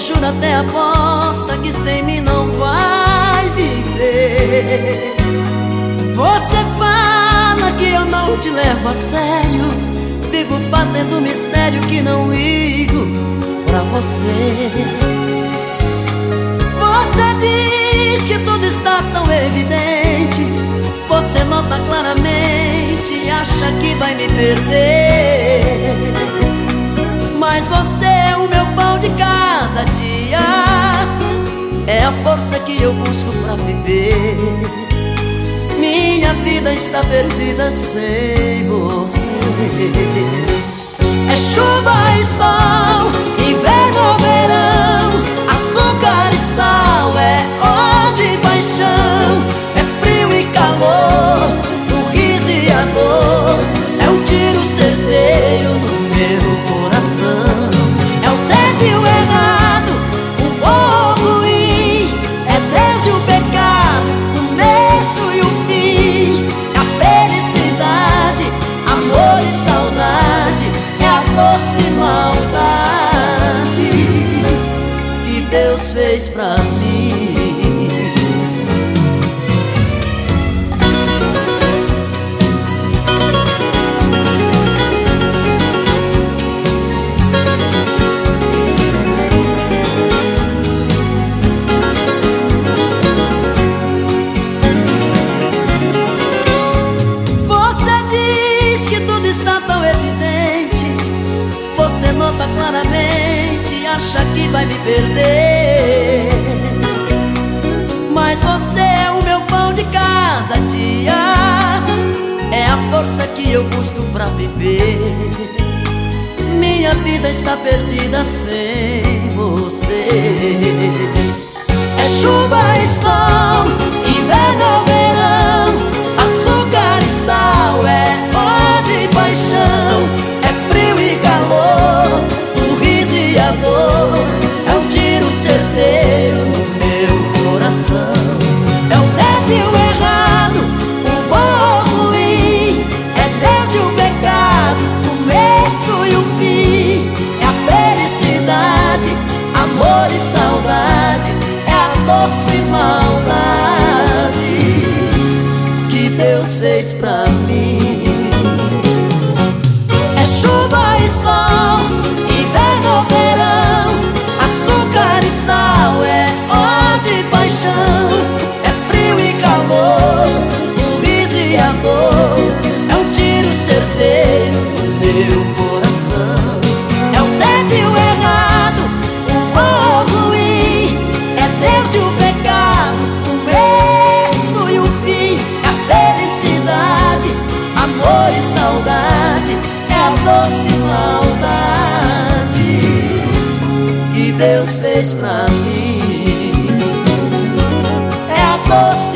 jura até aposta que sem mim não vai viver. Você fala que eu não te levo a sério. Vivo fazendo mistério que não ligo pra você. Você diz que tudo está tão evidente. Você nota claramente e acha que vai me perder. Mas você é o meu pão de cada dia. É a força que eu busco pra viver. Minha vida está perdida sem você. É chuva e sol, Deus fez pra mim. Acha que vai me perder. Mas você é o meu pão de cada dia. É a força que eu busco pra viver. Minha vida está perdida sem fez pra mim. a doce maldade que Deus fez pra mim. É a doce